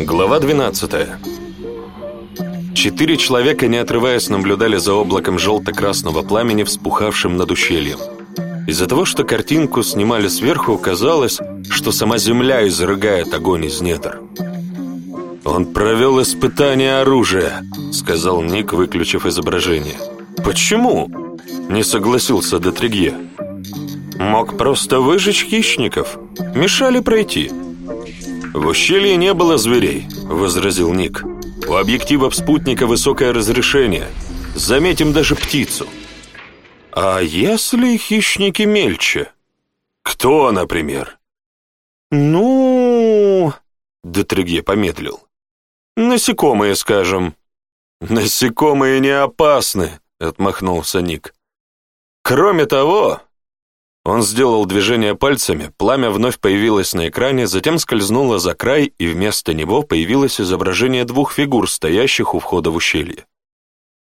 Глава 12. Четыре человека, не отрываясь, наблюдали за облаком желто-красного пламени, вспухавшим над ущельем. Из-за того, что картинку снимали сверху, казалось, что сама земля изрыгает огонь из недр. «Он провел испытание оружия», — сказал Ник, выключив изображение. «Почему?» — не согласился Детригье. «Мог просто выжечь хищников. Мешали пройти». «В ущелье не было зверей», — возразил Ник. «У объективов спутника высокое разрешение. Заметим даже птицу». «А если хищники мельче?» «Кто, например?» «Ну...» — Детрегье помедлил. «Насекомые, скажем». «Насекомые не опасны», — отмахнулся Ник. «Кроме того, он сделал движение пальцами, пламя вновь появилось на экране, затем скользнуло за край, и вместо него появилось изображение двух фигур, стоящих у входа в ущелье.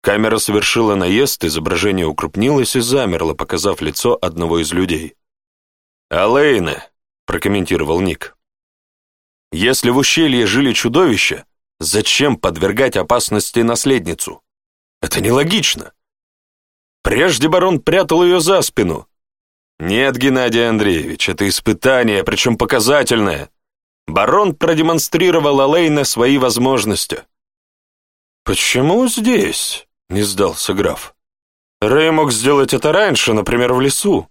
Камера совершила наезд, изображение укрупнилось и замерло, показав лицо одного из людей. «Алэйна», — прокомментировал Ник. «Если в ущелье жили чудовища, зачем подвергать опасности наследницу? Это нелогично. Прежде барон прятал ее за спину, «Нет, Геннадий Андреевич, это испытание, причем показательное. Барон продемонстрировал Алейна свои возможности». «Почему здесь?» — не сдался граф. «Рэй мог сделать это раньше, например, в лесу.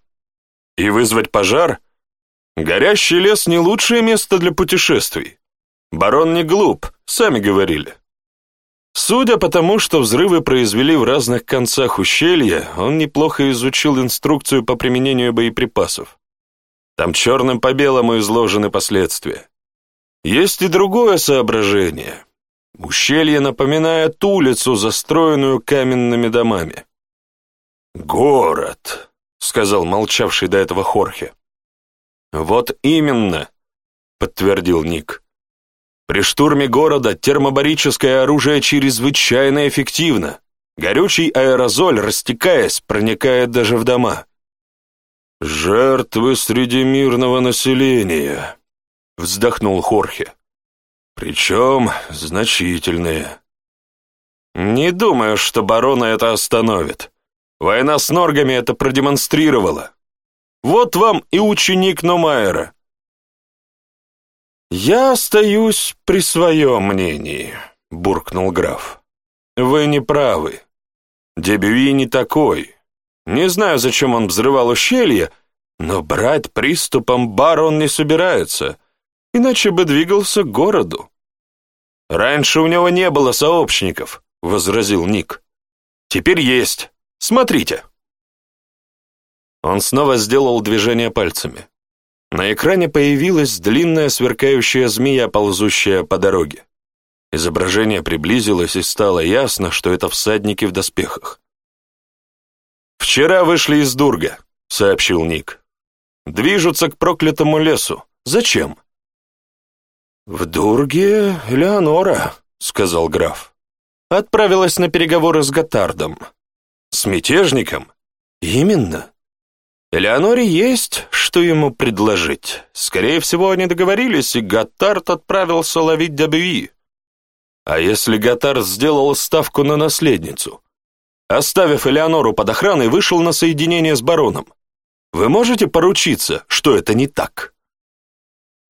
И вызвать пожар? Горящий лес — не лучшее место для путешествий. Барон не глуп, сами говорили. Судя по тому, что взрывы произвели в разных концах ущелья, он неплохо изучил инструкцию по применению боеприпасов. Там черным по белому изложены последствия. Есть и другое соображение. Ущелье напоминает улицу, застроенную каменными домами. «Город», — сказал молчавший до этого Хорхе. «Вот именно», — подтвердил Ник. При штурме города термобарическое оружие чрезвычайно эффективно. Горючий аэрозоль, растекаясь, проникает даже в дома. «Жертвы среди мирного населения», — вздохнул Хорхе. «Причем значительные». «Не думаю, что барона это остановит. Война с норгами это продемонстрировала. Вот вам и ученик Номайера. «Я остаюсь при своем мнении», — буркнул граф. «Вы не правы. Дебюи не такой. Не знаю, зачем он взрывал ущелье, но брать приступом бар он не собирается, иначе бы двигался к городу». «Раньше у него не было сообщников», — возразил Ник. «Теперь есть. Смотрите». Он снова сделал движение пальцами. На экране появилась длинная сверкающая змея, ползущая по дороге. Изображение приблизилось, и стало ясно, что это всадники в доспехах. «Вчера вышли из Дурга», — сообщил Ник. «Движутся к проклятому лесу. Зачем?» «В Дурге Леонора», — сказал граф. «Отправилась на переговоры с Готардом». «С мятежником?» «Именно. Элеоноре есть, что ему предложить. Скорее всего, они договорились, и Готард отправился ловить Дебюи. А если Готард сделал ставку на наследницу? Оставив Элеонору под охраной, вышел на соединение с бароном. Вы можете поручиться, что это не так?»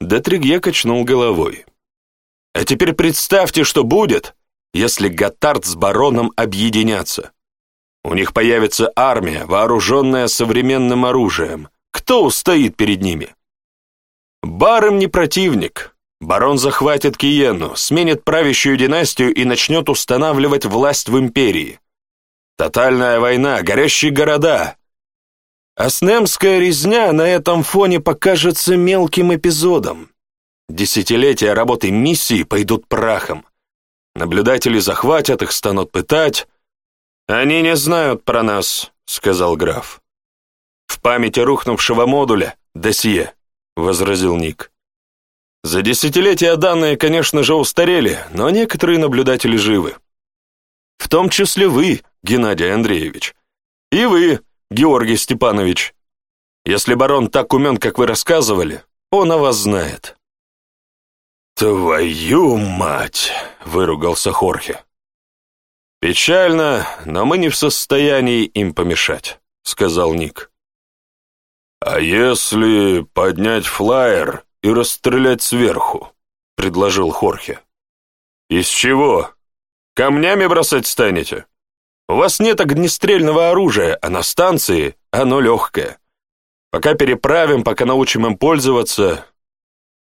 Детригье качнул головой. «А теперь представьте, что будет, если Готард с бароном объединятся. У них появится армия, вооруженная современным оружием. Кто устоит перед ними? Барем не противник. Барон захватит Киену, сменит правящую династию и начнет устанавливать власть в империи. Тотальная война, горящие города. А резня на этом фоне покажется мелким эпизодом. Десятилетия работы миссии пойдут прахом. Наблюдатели захватят их, станут пытать, «Они не знают про нас», — сказал граф. «В памяти рухнувшего модуля досье», — возразил Ник. «За десятилетия данные, конечно же, устарели, но некоторые наблюдатели живы. В том числе вы, Геннадий Андреевич. И вы, Георгий Степанович. Если барон так умен, как вы рассказывали, он о вас знает». «Твою мать!» — выругался Хорхе. «Печально, но мы не в состоянии им помешать», — сказал Ник. «А если поднять флайер и расстрелять сверху?» — предложил Хорхе. «Из чего? Камнями бросать станете? У вас нет огнестрельного оружия, а на станции оно легкое. Пока переправим, пока научим им пользоваться.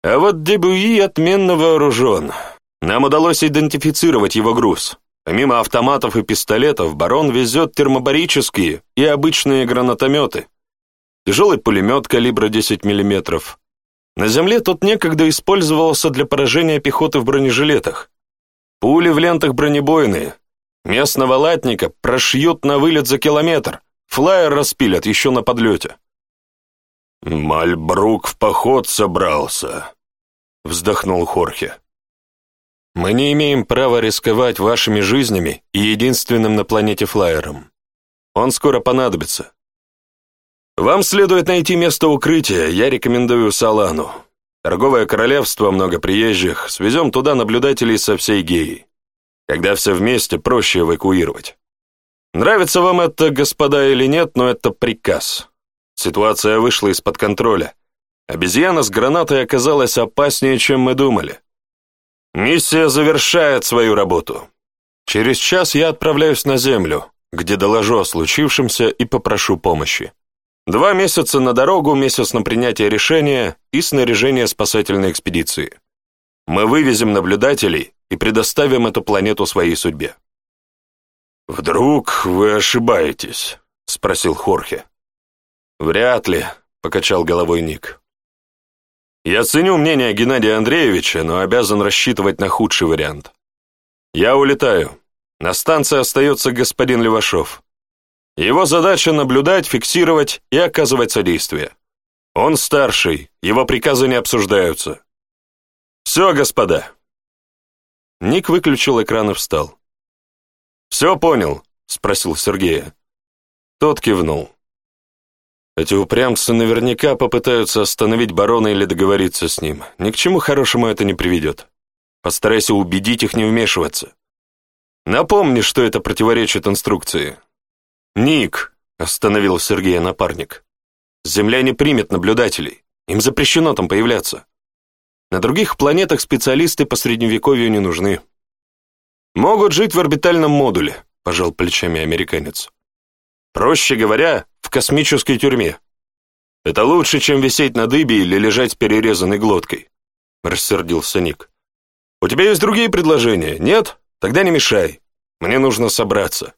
А вот Дебуи отменно вооружен. Нам удалось идентифицировать его груз. Помимо автоматов и пистолетов, барон везет термобарические и обычные гранатометы. Тяжелый пулемет калибра 10 мм. На земле тот некогда использовался для поражения пехоты в бронежилетах. Пули в лентах бронебойные. Местного латника прошьют на вылет за километр, флайер распилят еще на подлете. «Мальбрук в поход собрался», — вздохнул Хорхе. Мы не имеем права рисковать вашими жизнями и единственным на планете флайером. Он скоро понадобится. Вам следует найти место укрытия, я рекомендую Салану. Торговое королевство, много приезжих, свезем туда наблюдателей со всей Геи. Когда все вместе, проще эвакуировать. Нравится вам это, господа, или нет, но это приказ. Ситуация вышла из-под контроля. Обезьяна с гранатой оказалась опаснее, чем мы думали. Миссия завершает свою работу. Через час я отправляюсь на Землю, где доложу о случившемся и попрошу помощи. Два месяца на дорогу, месяц на принятие решения и снаряжение спасательной экспедиции. Мы вывезем наблюдателей и предоставим эту планету своей судьбе. «Вдруг вы ошибаетесь?» — спросил Хорхе. «Вряд ли», — покачал головой Ник. Я ценю мнение Геннадия Андреевича, но обязан рассчитывать на худший вариант. Я улетаю. На станции остается господин Левашов. Его задача наблюдать, фиксировать и оказывать содействие. Он старший, его приказы не обсуждаются. Все, господа. Ник выключил экран и встал. «Все понял?» — спросил Сергея. Тот кивнул. Эти упрямцы наверняка попытаются остановить барона или договориться с ним. Ни к чему хорошему это не приведет. Постарайся убедить их не вмешиваться. Напомни, что это противоречит инструкции. «Ник!» — остановил Сергея напарник. «Земля не примет наблюдателей. Им запрещено там появляться. На других планетах специалисты по Средневековью не нужны». «Могут жить в орбитальном модуле», — пожал плечами американец. Проще говоря, в космической тюрьме. Это лучше, чем висеть на дыбе или лежать с перерезанной глоткой, рассердился Ник. У тебя есть другие предложения? Нет? Тогда не мешай. Мне нужно собраться.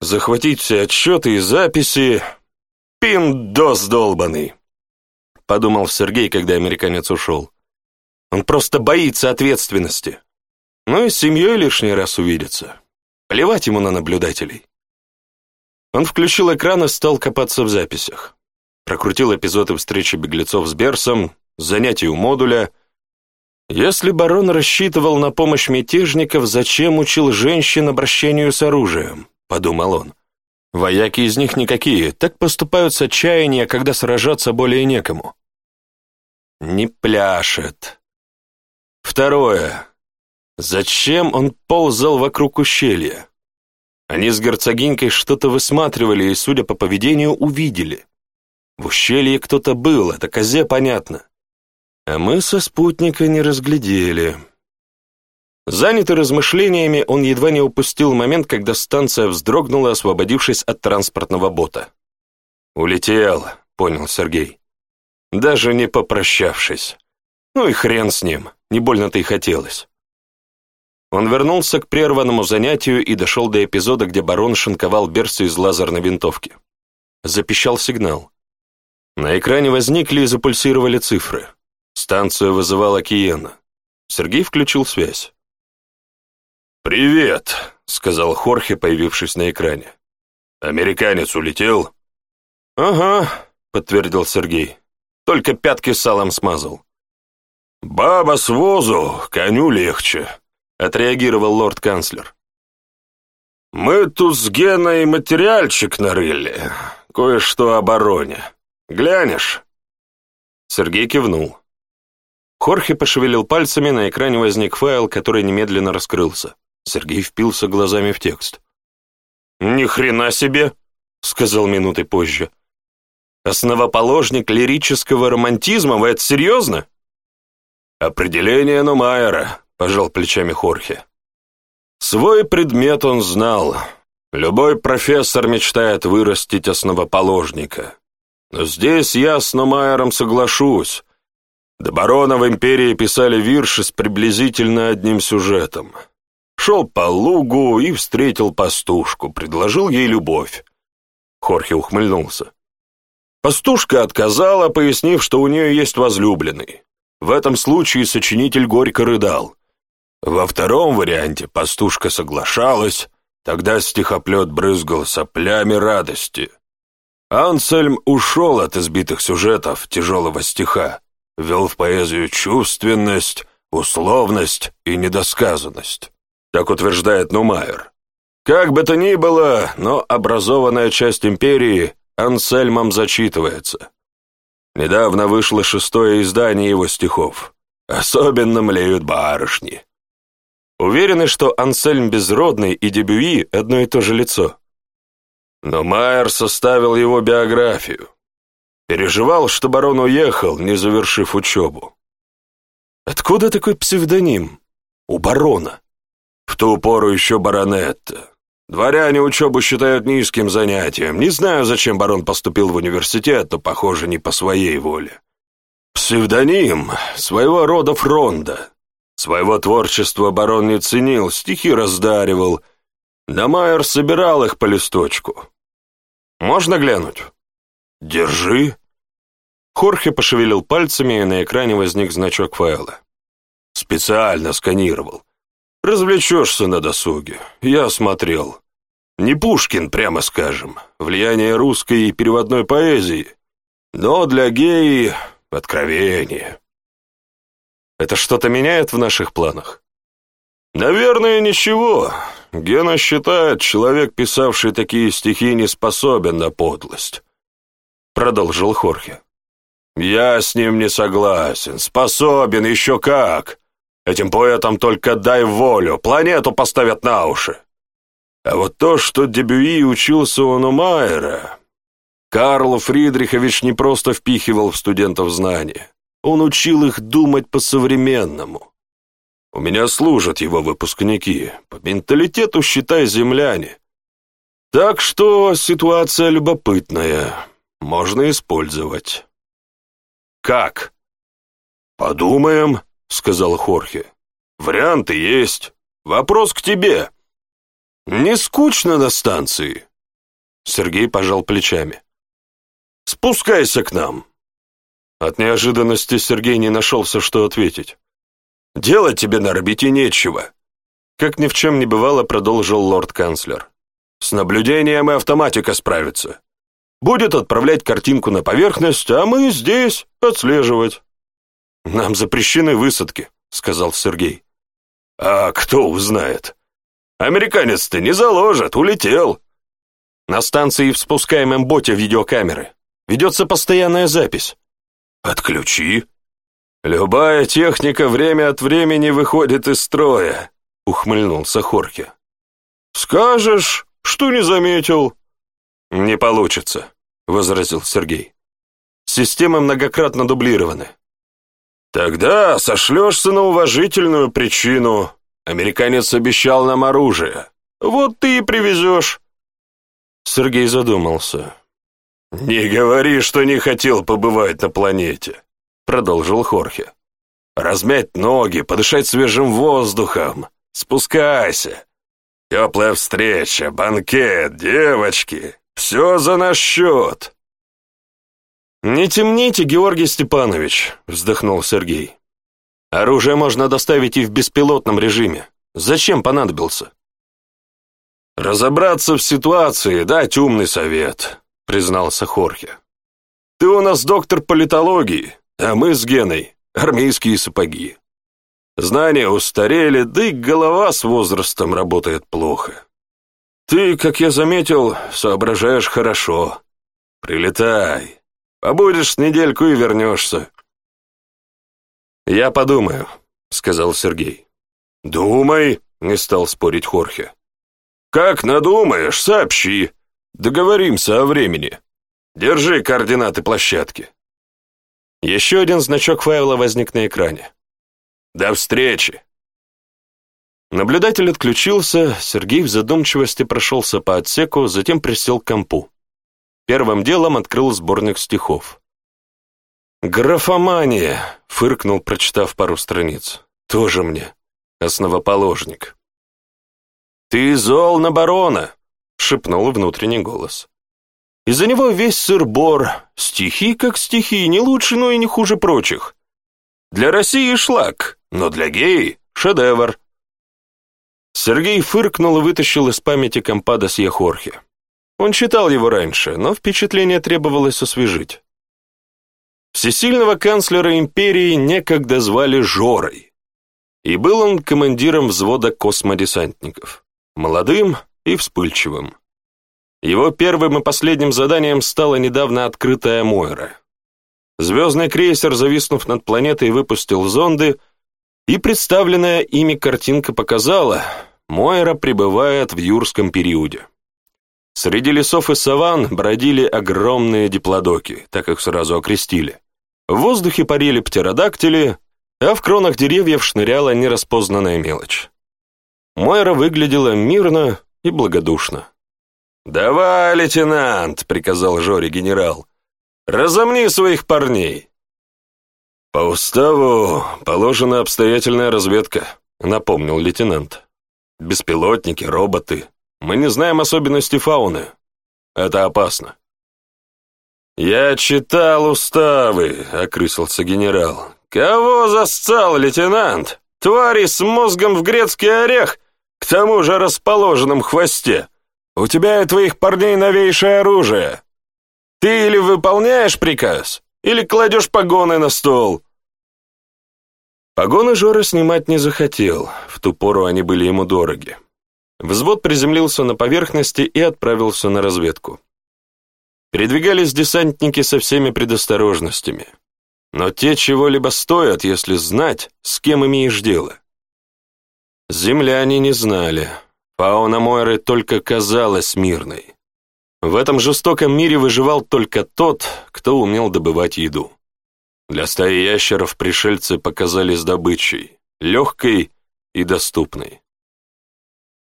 Захватить все отчеты и записи. Пиндос долбанный, подумал Сергей, когда американец ушел. Он просто боится ответственности. Ну и с семьей лишний раз увидится. Плевать ему на наблюдателей. Он включил экран и стал копаться в записях. Прокрутил эпизоды встречи беглецов с Берсом, занятий у модуля. Если барон рассчитывал на помощь мятежников, зачем учил женщин обращению с оружием? Подумал он. Вояки из них никакие, так поступают с отчаяния, когда сражаться более некому. Не пляшет. Второе. Зачем он ползал вокруг ущелья? Они с герцогинькой что-то высматривали и, судя по поведению, увидели. В ущелье кто-то был, это козе понятно. А мы со спутника не разглядели. Занятый размышлениями, он едва не упустил момент, когда станция вздрогнула, освободившись от транспортного бота. «Улетел», — понял Сергей. «Даже не попрощавшись. Ну и хрен с ним, не больно-то и хотелось». Он вернулся к прерванному занятию и дошел до эпизода, где барон шинковал берцы из лазерной винтовки. Запищал сигнал. На экране возникли и запульсировали цифры. Станцию вызывала Киена. Сергей включил связь. «Привет», — сказал Хорхе, появившись на экране. «Американец улетел?» «Ага», — подтвердил Сергей. «Только пятки салом смазал». «Баба с возу, коню легче», отреагировал лорд-канцлер. «Мы тут с Геной материальчик нарыли, кое-что о. Глянешь?» Сергей кивнул. Хорхе пошевелил пальцами, на экране возник файл, который немедленно раскрылся. Сергей впился глазами в текст. «Ни хрена себе!» — сказал минуты позже. «Основоположник лирического романтизма? Вы это серьезно?» «Определение Нумайера», пожал плечами Хорхе. Свой предмет он знал. Любой профессор мечтает вырастить основоположника. Но здесь я с Номайером соглашусь. До барона в империи писали вирши с приблизительно одним сюжетом. Шел по лугу и встретил пастушку, предложил ей любовь. Хорхе ухмыльнулся. Пастушка отказала, пояснив, что у нее есть возлюбленный. В этом случае сочинитель горько рыдал. Во втором варианте пастушка соглашалась, тогда стихоплет брызгал соплями радости. Ансельм ушел от избитых сюжетов тяжелого стиха, ввел в поэзию чувственность, условность и недосказанность. Так утверждает Нумайер. Как бы то ни было, но образованная часть империи Ансельмом зачитывается. Недавно вышло шестое издание его стихов. Особенно млеют барышни. Уверены, что Ансельм Безродный и Дебюи – одно и то же лицо. Но Майер составил его биографию. Переживал, что барон уехал, не завершив учебу. Откуда такой псевдоним? У барона. В ту пору еще баронетта. Дворяне учебу считают низким занятием. Не знаю, зачем барон поступил в университет, но, похоже, не по своей воле. Псевдоним своего рода фронда. Своего творчества барон не ценил, стихи раздаривал. Да Майер собирал их по листочку. «Можно глянуть?» «Держи». Хорхе пошевелил пальцами, и на экране возник значок файла. «Специально сканировал. Развлечешься на досуге. Я смотрел. Не Пушкин, прямо скажем. Влияние русской и переводной поэзии. Но для геи — откровение. Это что-то меняет в наших планах? Наверное, ничего. Гена считает, человек, писавший такие стихи, не способен на подлость. Продолжил Хорхе. Я с ним не согласен. Способен еще как. Этим поэтам только дай волю, планету поставят на уши. А вот то, что Дебюи учился он у Майера, Карл Фридрихович не просто впихивал в студентов знания. Он учил их думать по-современному. У меня служат его выпускники, по менталитету, считай, земляне. Так что ситуация любопытная, можно использовать. Как? Подумаем, сказал Хорхе. Варианты есть. Вопрос к тебе. Не скучно на станции? Сергей пожал плечами. Спускайся к нам. От неожиданности Сергей не нашелся, что ответить. «Делать тебе на орбите нечего», — как ни в чем не бывало продолжил лорд-канцлер. «С наблюдением и автоматика справится. Будет отправлять картинку на поверхность, а мы здесь отслеживать». «Нам запрещены высадки», — сказал Сергей. «А кто узнает? Американец-то не заложит, улетел». На станции в спускаемом боте видеокамеры. Ведется постоянная запись. «Отключи». «Любая техника время от времени выходит из строя», — ухмыльнулся Хорке. «Скажешь, что не заметил». «Не получится», — возразил Сергей. «Системы многократно дублированы». «Тогда сошлешься на уважительную причину. Американец обещал нам оружие. Вот ты и привезешь». Сергей задумался. «Не говори, что не хотел побывать на планете», — продолжил Хорхе. «Размять ноги, подышать свежим воздухом. Спускайся. Теплая встреча, банкет, девочки. Все за наш счет». «Не темните, Георгий Степанович», — вздохнул Сергей. «Оружие можно доставить и в беспилотном режиме. Зачем понадобился?» «Разобраться в ситуации, дать умный совет. — признался Хорхе. «Ты у нас доктор политологии, а мы с Геной — армейские сапоги. Знания устарели, да и голова с возрастом работает плохо. Ты, как я заметил, соображаешь хорошо. Прилетай, побудешь недельку и вернешься». «Я подумаю», — сказал Сергей. «Думай», — не стал спорить Хорхе. «Как надумаешь, сообщи. Договоримся о времени. Держи координаты площадки. Еще один значок файла возник на экране. До встречи. Наблюдатель отключился, Сергей в задумчивости прошелся по отсеку, затем присел к компу. Первым делом открыл сборник стихов. «Графомания!» — фыркнул, прочитав пару страниц. «Тоже мне, основоположник». «Ты зол на барона!» шепнул внутренний голос. Из-за него весь сыр-бор, стихи как стихи, не лучше, но и не хуже прочих. Для России шлак, но для геи — шедевр. Сергей фыркнул и вытащил из памяти компадос Яхорхи. Он читал его раньше, но впечатление требовалось освежить. Всесильного канцлера империи некогда звали Жорой, и был он командиром взвода космодесантников. Молодым, и вспыльчивым. Его первым и последним заданием стала недавно открытая Мойра. Звездный крейсер, зависнув над планетой, выпустил зонды, и представленная ими картинка показала, Мойра пребывает в юрском периоде. Среди лесов и саван бродили огромные диплодоки, так их сразу окрестили. В воздухе парили птеродактили, а в кронах деревьев шныряла нераспознанная мелочь. Мойра выглядела мирно, и благодушно. «Давай, лейтенант!» — приказал Жори генерал. «Разомни своих парней!» «По уставу положена обстоятельная разведка», — напомнил лейтенант. «Беспилотники, роботы. Мы не знаем особенностей фауны. Это опасно». «Я читал уставы», — окрысился генерал. «Кого застал, лейтенант? Твари с мозгом в грецкий орех к тому же расположенном хвосте. У тебя и твоих парней новейшее оружие. Ты или выполняешь приказ, или кладешь погоны на стол». Погоны Жора снимать не захотел, в ту пору они были ему дороги. Взвод приземлился на поверхности и отправился на разведку. Передвигались десантники со всеми предосторожностями. Но те чего-либо стоят, если знать, с кем имеешь дело. Земляне не знали. Фауна Мойры только казалась мирной. В этом жестоком мире выживал только тот, кто умел добывать еду. Для стаи ящеров пришельцы показались добычей, легкой и доступной.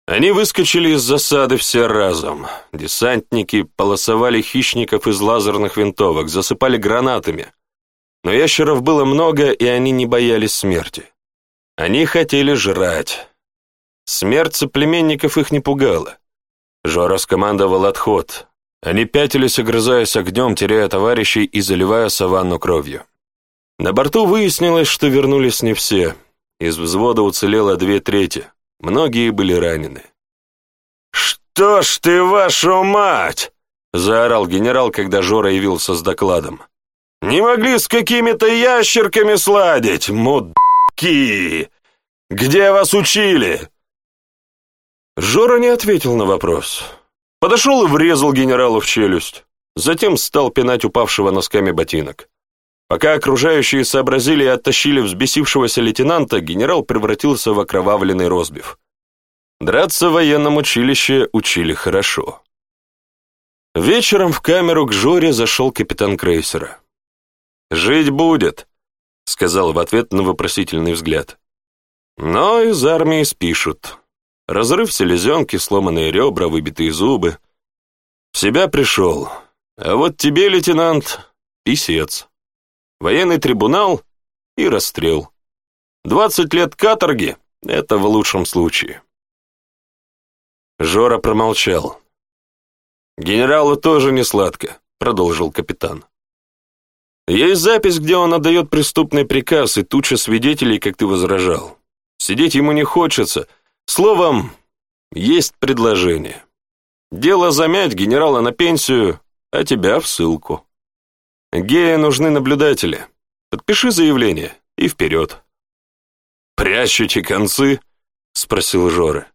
Они выскочили из засады все разом. Десантники полосовали хищников из лазерных винтовок, засыпали гранатами. Но ящеров было много, и они не боялись смерти. Они хотели жрать, Смерть соплеменников их не пугала. Жора скомандовал отход. Они пятились, огрызаясь огнем, теряя товарищей и заливая саванну кровью. На борту выяснилось, что вернулись не все. Из взвода уцелело две трети. Многие были ранены. «Что ж ты, вашу мать!» — заорал генерал, когда Жора явился с докладом. «Не могли с какими-то ящерками сладить, мудки! Где вас учили? Жора не ответил на вопрос. Подошел и врезал генералу в челюсть. Затем стал пинать упавшего носками ботинок. Пока окружающие сообразили и оттащили взбесившегося лейтенанта, генерал превратился в окровавленный розбив. Драться в военном училище учили хорошо. Вечером в камеру к Жоре зашел капитан крейсера. «Жить будет», — сказал в ответ на вопросительный взгляд. «Но из армии спишут». Разрыв селезенки, сломанные ребра, выбитые зубы. В себя пришел. А вот тебе, лейтенант, писец. Военный трибунал и расстрел. Двадцать лет каторги — это в лучшем случае. Жора промолчал. «Генералу тоже не сладко», — продолжил капитан. «Есть запись, где он отдает преступный приказ и туча свидетелей, как ты возражал. Сидеть ему не хочется — Словом, есть предложение. Дело замять генерала на пенсию, а тебя в ссылку. Гея нужны наблюдатели. Подпиши заявление и вперед. «Прячете концы?» — спросил Жора.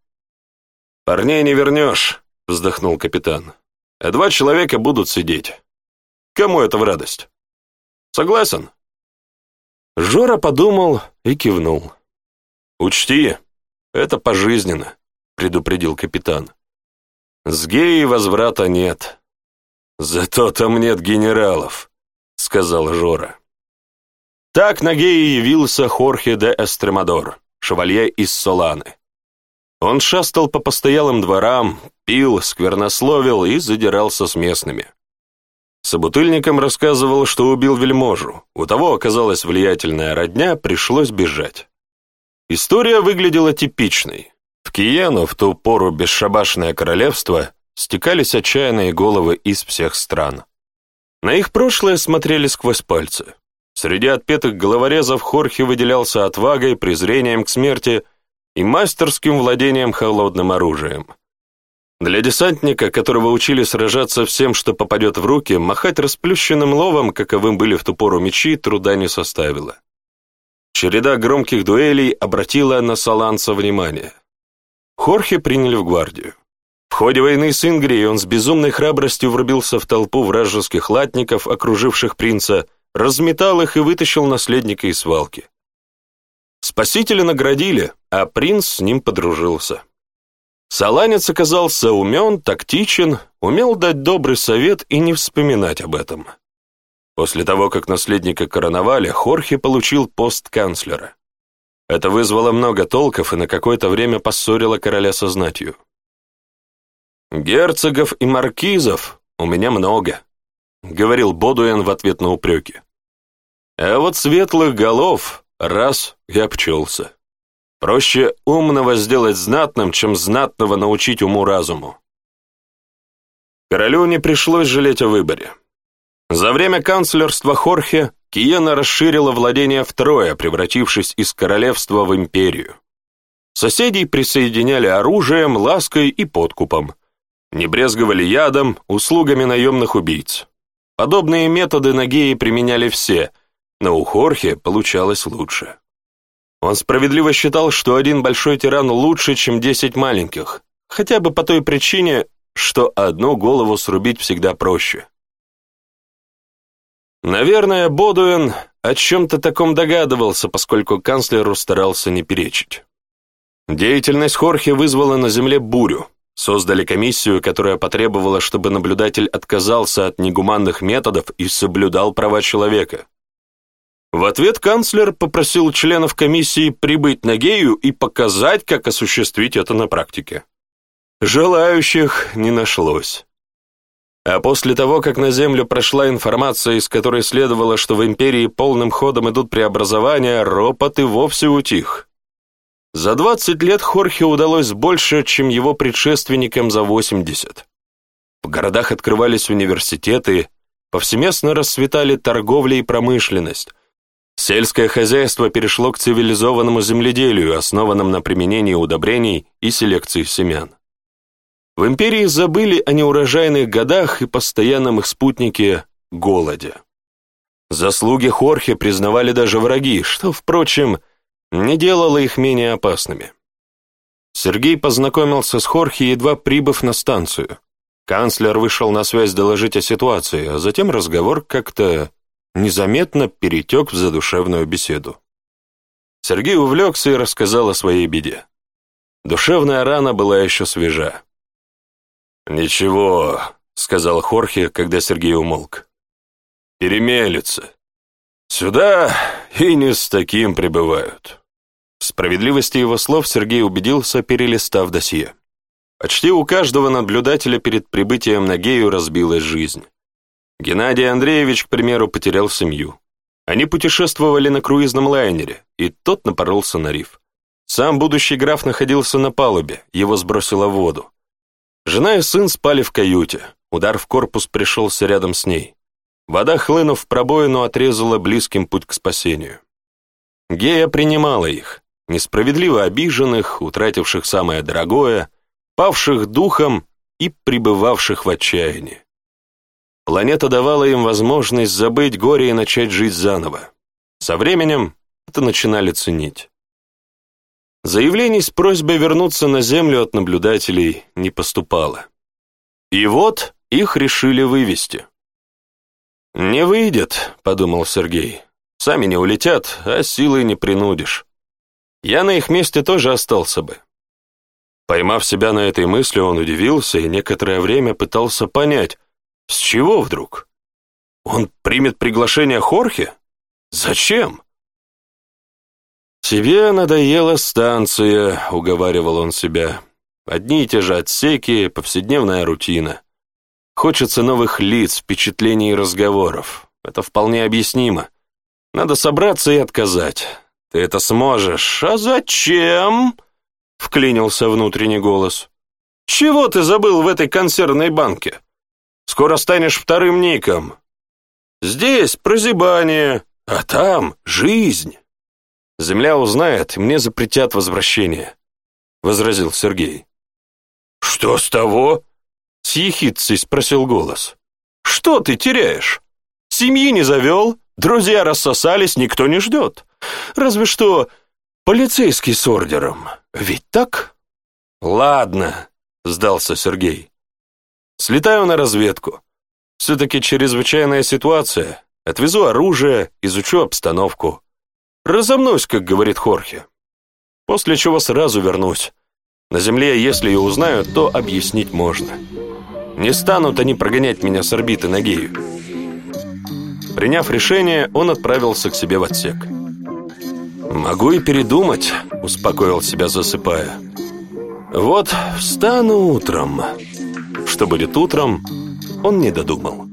«Парней не вернешь», — вздохнул капитан. «А два человека будут сидеть. Кому это в радость? Согласен?» Жора подумал и кивнул. «Учти, «Это пожизненно», — предупредил капитан. «С геей возврата нет». «Зато там нет генералов», — сказал Жора. Так на геи явился Хорхе де Эстремадор, шевалье из Соланы. Он шастал по постоялым дворам, пил, сквернословил и задирался с местными. Собутыльникам рассказывал, что убил вельможу. У того оказалась влиятельная родня, пришлось бежать. История выглядела типичной. В Киену, в ту пору бесшабашное королевство, стекались отчаянные головы из всех стран. На их прошлое смотрели сквозь пальцы. Среди отпетых головорезов Хорхе выделялся отвагой, презрением к смерти и мастерским владением холодным оружием. Для десантника, которого учили сражаться всем, что попадет в руки, махать расплющенным ловом, каковым были в ту пору мечи, труда не составило. Череда громких дуэлей обратила на Саланца внимание. Хорхе приняли в гвардию. В ходе войны с Ингрией он с безумной храбростью врубился в толпу вражеских латников, окруживших принца, разметал их и вытащил наследника из свалки. Спасители наградили, а принц с ним подружился. Саланец оказался умен, тактичен, умел дать добрый совет и не вспоминать об этом. После того, как наследника короновали, Хорхе получил пост канцлера. Это вызвало много толков и на какое-то время поссорило короля со знатью. «Герцогов и маркизов у меня много», — говорил Бодуэн в ответ на упреки. «А вот светлых голов раз и обчелся. Проще умного сделать знатным, чем знатного научить уму-разуму». Королю не пришлось жалеть о выборе. За время канцлерства Хорхе Киена расширила владение втрое, превратившись из королевства в империю. Соседей присоединяли оружием, лаской и подкупом. Не брезговали ядом, услугами наемных убийц. Подобные методы на геи применяли все, но у Хорхе получалось лучше. Он справедливо считал, что один большой тиран лучше, чем десять маленьких, хотя бы по той причине, что одну голову срубить всегда проще. Наверное, Бодуэн о чем-то таком догадывался, поскольку канцлеру старался не перечить. Деятельность Хорхе вызвала на земле бурю. Создали комиссию, которая потребовала, чтобы наблюдатель отказался от негуманных методов и соблюдал права человека. В ответ канцлер попросил членов комиссии прибыть на Гею и показать, как осуществить это на практике. Желающих не нашлось. А после того, как на Землю прошла информация, из которой следовало, что в империи полным ходом идут преобразования, ропот и вовсе утих. За 20 лет Хорхе удалось больше, чем его предшественникам за 80. В городах открывались университеты, повсеместно расцветали торговля и промышленность. Сельское хозяйство перешло к цивилизованному земледелию, основанному на применении удобрений и селекции семян. В империи забыли о неурожайных годах и постоянном их спутнике – голоде. Заслуги Хорхе признавали даже враги, что, впрочем, не делало их менее опасными. Сергей познакомился с Хорхе, едва прибыв на станцию. Канцлер вышел на связь доложить о ситуации, а затем разговор как-то незаметно перетек в задушевную беседу. Сергей увлекся и рассказал о своей беде. Душевная рана была еще свежа. «Ничего», — сказал Хорхе, когда Сергей умолк. «Перемелется. Сюда и не с таким прибывают». В справедливости его слов Сергей убедился, перелистав досье. Почти у каждого наблюдателя перед прибытием на Гею разбилась жизнь. Геннадий Андреевич, к примеру, потерял семью. Они путешествовали на круизном лайнере, и тот напоролся на риф. Сам будущий граф находился на палубе, его сбросило в воду. Жена и сын спали в каюте. Удар в корпус пришелся рядом с ней. Вода, хлынув в пробоину, отрезала близким путь к спасению. Гея принимала их, несправедливо обиженных, утративших самое дорогое, павших духом и пребывавших в отчаянии. Планета давала им возможность забыть горе и начать жить заново. Со временем это начинали ценить. Заявлений с просьбой вернуться на землю от наблюдателей не поступало. И вот их решили вывести. «Не выйдет», — подумал Сергей. «Сами не улетят, а силой не принудишь. Я на их месте тоже остался бы». Поймав себя на этой мысли, он удивился и некоторое время пытался понять, с чего вдруг? Он примет приглашение Хорхе? Зачем? «Тебе надоела станция», — уговаривал он себя. «Одни и те же отсеки, повседневная рутина. Хочется новых лиц, впечатлений и разговоров. Это вполне объяснимо. Надо собраться и отказать. Ты это сможешь. А зачем?» — вклинился внутренний голос. «Чего ты забыл в этой консервной банке? Скоро станешь вторым ником. Здесь прозябание, а там жизнь». Земля узнает, и мне запретят возвращение», — возразил Сергей. «Что с того?» — с ехидцей спросил голос. «Что ты теряешь? Семьи не завел, друзья рассосались, никто не ждет. Разве что полицейский с ордером. Ведь так?» «Ладно», — сдался Сергей. «Слетаю на разведку. Все-таки чрезвычайная ситуация. Отвезу оружие, изучу обстановку». Разомнусь, как говорит Хорхе. После чего сразу вернусь. На земле, если и узнают, то объяснить можно. Не станут они прогонять меня с орбиты на Гею. Приняв решение, он отправился к себе в отсек. «Могу и передумать», — успокоил себя, засыпая. «Вот встану утром». Что будет утром, он не додумал.